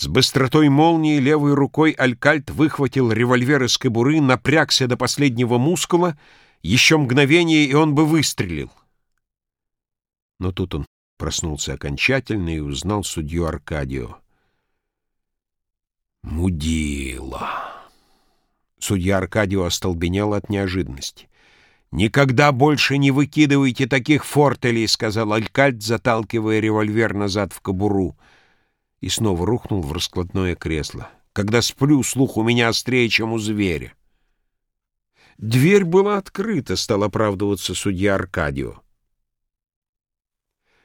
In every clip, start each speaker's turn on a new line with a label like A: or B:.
A: С быстротой молнии левой рукой Алькальт выхватил револьвер из кобуры, напрягся до последнего мускула, еще мгновение, и он бы выстрелил. Но тут он проснулся окончательно и узнал судью Аркадио. «Мудила!» Судья Аркадио остолбенел от неожиданности. «Никогда больше не выкидывайте таких фортелей», — сказал Алькальт, заталкивая револьвер назад в кобуру и снова рухнул в раскладное кресло. Когда сплю, слух у меня острее, чем у зверя. Дверь была открыта, стал оправдываться судья Аркадио.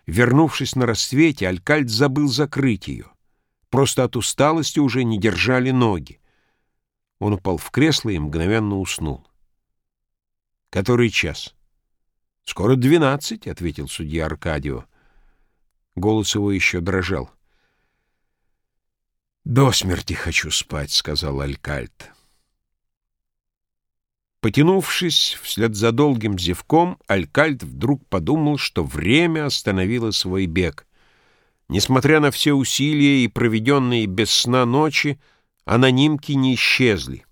A: Вернувшись на рассвете, Алькальд забыл закрыть ее. Просто от усталости уже не держали ноги. Он упал в кресло и мгновенно уснул. «Который час?» «Скоро двенадцать», — ответил судья Аркадио. Голос его еще дрожал. «До смерти хочу спать», — сказал Алькальт. Потянувшись вслед за долгим зевком, Алькальт вдруг подумал, что время остановило свой бег. Несмотря на все усилия и проведенные без сна ночи, анонимки не исчезли.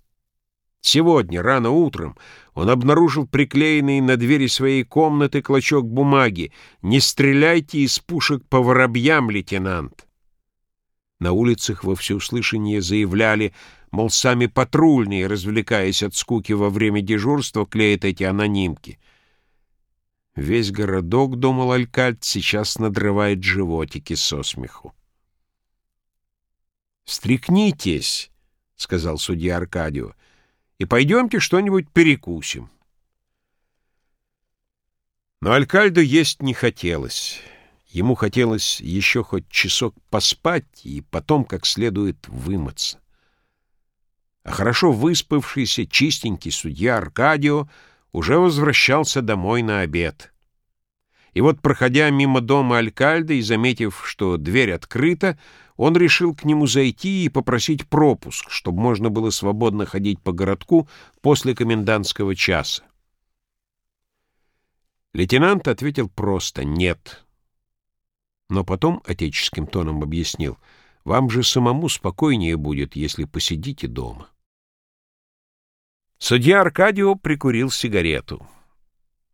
A: Сегодня, рано утром, он обнаружил приклеенный на двери своей комнаты клочок бумаги «Не стреляйте из пушек по воробьям, лейтенант». На улицах во всеуслышание заявляли, мол, сами патрульные, развлекаясь от скуки во время дежурства, клеят эти анонимки. Весь городок, думал Алькальт, сейчас надрывает животики со смеху. «Стрекнитесь», — сказал судья Аркадио, — «и пойдемте что-нибудь перекусим». Но Алькальду есть не хотелось. Ему хотелось еще хоть часок поспать и потом как следует вымыться. А хорошо выспавшийся, чистенький судья Аркадио уже возвращался домой на обед. И вот, проходя мимо дома Алькальда и заметив, что дверь открыта, он решил к нему зайти и попросить пропуск, чтобы можно было свободно ходить по городку после комендантского часа. Лейтенант ответил просто «нет» но потом отеческим тоном объяснил, «Вам же самому спокойнее будет, если посидите дома». Судья Аркадио прикурил сигарету.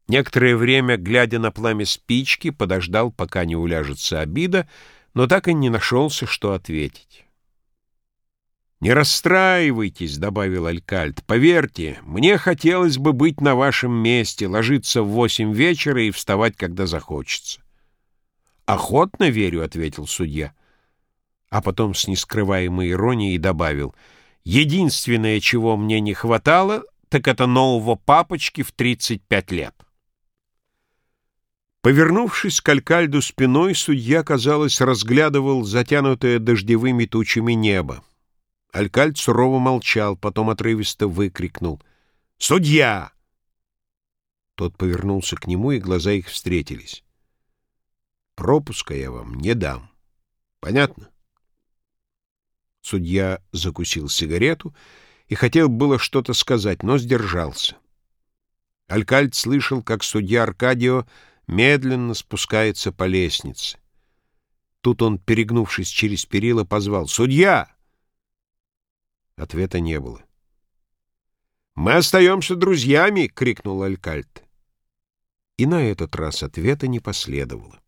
A: Некоторое время, глядя на пламя спички, подождал, пока не уляжется обида, но так и не нашелся, что ответить. «Не расстраивайтесь», — добавил Алькальд. «Поверьте, мне хотелось бы быть на вашем месте, ложиться в восемь вечера и вставать, когда захочется. «Охотно верю», — ответил судья. А потом с нескрываемой иронией добавил, «Единственное, чего мне не хватало, так это нового папочки в 35 лет». Повернувшись к Алькальду спиной, судья, казалось, разглядывал затянутое дождевыми тучами небо. Алькальд сурово молчал, потом отрывисто выкрикнул «Судья!». Тот повернулся к нему, и глаза их встретились. Пропуска я вам не дам. Понятно? Судья закусил сигарету и хотел было что-то сказать, но сдержался. Алькальд слышал, как судья Аркадио медленно спускается по лестнице. Тут он, перегнувшись через перила, позвал «Судья!» Ответа не было. «Мы остаемся друзьями!» — крикнул Алькальд. И на этот раз ответа не последовало.